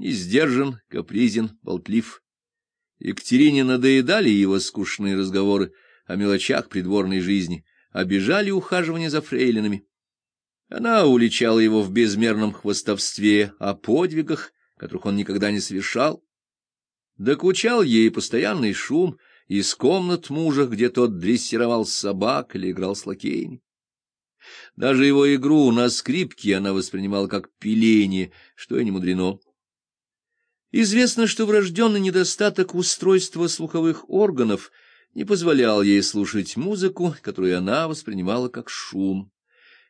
не сдержан, капризен, болтлив. Екатерине надоедали его скучные разговоры о мелочах придворной жизни, обижали ухаживание за фрейлинами. Она уличала его в безмерном хвостовстве, о подвигах, которых он никогда не совершал. Докучал ей постоянный шум из комнат мужа, где тот дрессировал собак или играл с лакеями. Даже его игру на скрипке она воспринимала как пиление, что и не мудрено. Известно, что врожденный недостаток устройства слуховых органов не позволял ей слушать музыку, которую она воспринимала как шум.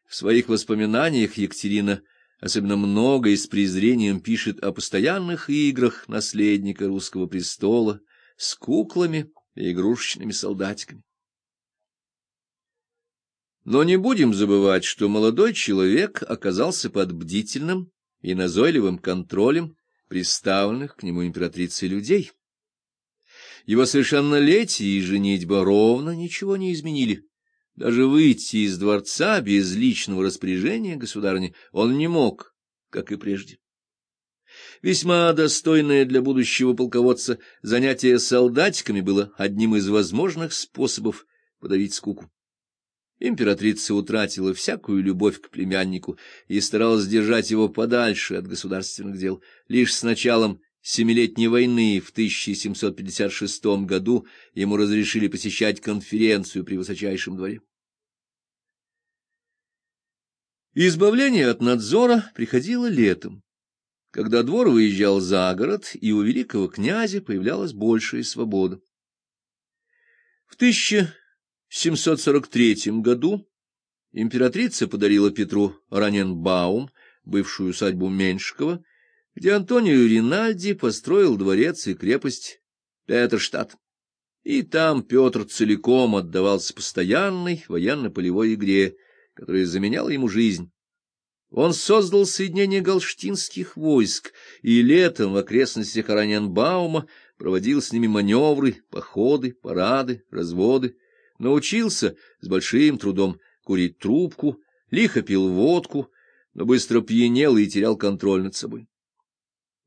В своих воспоминаниях Екатерина особенно много и с презрением пишет о постоянных играх наследника русского престола с куклами и игрушечными солдатиками. Но не будем забывать, что молодой человек оказался под бдительным и назойливым контролем приставленных к нему императрицей людей. Его совершеннолетие и женитьба ровно ничего не изменили. Даже выйти из дворца без личного распоряжения государыни он не мог, как и прежде. Весьма достойное для будущего полководца занятие солдатиками было одним из возможных способов подавить скуку. Императрица утратила всякую любовь к племяннику и старалась держать его подальше от государственных дел. Лишь с началом Семилетней войны в 1756 году ему разрешили посещать конференцию при высочайшем дворе. Избавление от надзора приходило летом, когда двор выезжал за город, и у великого князя появлялась большая свобода. В 1743 году императрица подарила Петру Раненбаум, бывшую усадьбу Меньшикова, где Антонио Ринальди построил дворец и крепость Петерштадт. И там Петр целиком отдавался постоянной военно-полевой игре, которая заменяла ему жизнь. Он создал соединение галштинских войск и летом в окрестностях Араньенбаума проводил с ними маневры, походы, парады, разводы, научился с большим трудом курить трубку, лихо пил водку, но быстро пьянел и терял контроль над собой.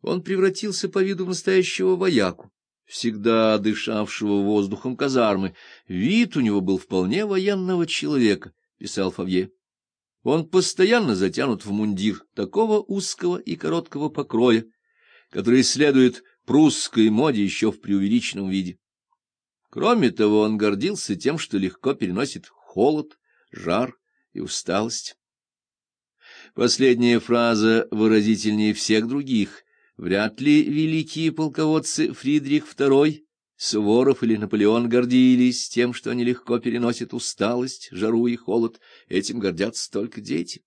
Он превратился по виду настоящего вояку, всегда дышавшего воздухом казармы. Вид у него был вполне военного человека, писал Фавье. Он постоянно затянут в мундир такого узкого и короткого покроя, который следует прусской моде еще в преувеличенном виде. Кроме того, он гордился тем, что легко переносит холод, жар и усталость. Последняя фраза выразительнее всех других, Вряд ли великие полководцы Фридрих II, Суворов или Наполеон гордились тем, что они легко переносят усталость, жару и холод. Этим гордятся только дети.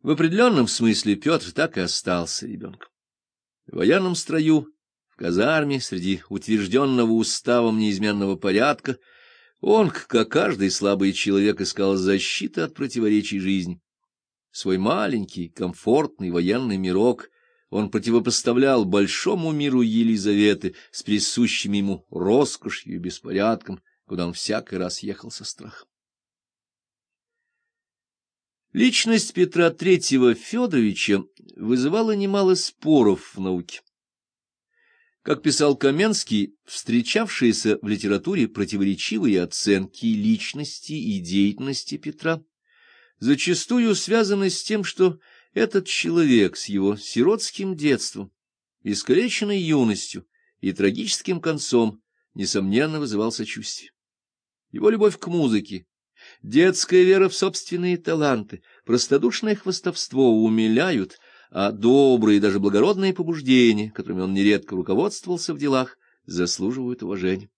В определенном смысле Петр так и остался ребенком. В военном строю, казарме, среди утвержденного уставом неизменного порядка, он, как каждый слабый человек, искал защиты от противоречий жизни. Свой маленький, комфортный военный мирок — он противопоставлял большому миру Елизаветы с присущими ему роскошью и беспорядком, куда он всякий раз ехал со страхом. Личность Петра III Федоровича вызывала немало споров в науке. Как писал Каменский, встречавшиеся в литературе противоречивые оценки личности и деятельности Петра зачастую связаны с тем, что этот человек с его сиротским детством, искалеченной юностью и трагическим концом, несомненно, вызывал сочувствие. Его любовь к музыке, детская вера в собственные таланты, простодушное хвостовство умиляют, а добрые, даже благородные побуждения, которыми он нередко руководствовался в делах, заслуживают уважения.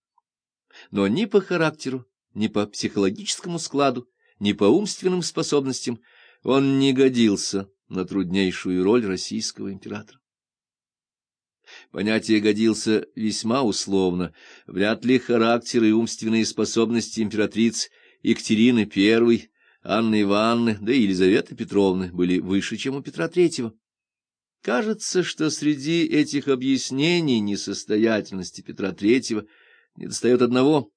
Но ни по характеру, ни по психологическому складу, ни по умственным способностям он не годился на труднейшую роль российского императора. Понятие годился весьма условно. Вряд ли характер и умственные способности императриц Екатерины I, Анны Ивановны, да и Елизаветы Петровны были выше, чем у Петра III. Кажется, что среди этих объяснений несостоятельности Петра III недостает одного,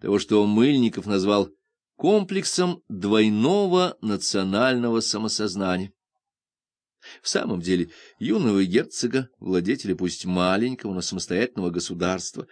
того, что Мыльников назвал комплексом двойного национального самосознания. В самом деле, юного герцога, владетеля пусть маленького, но самостоятельного государства,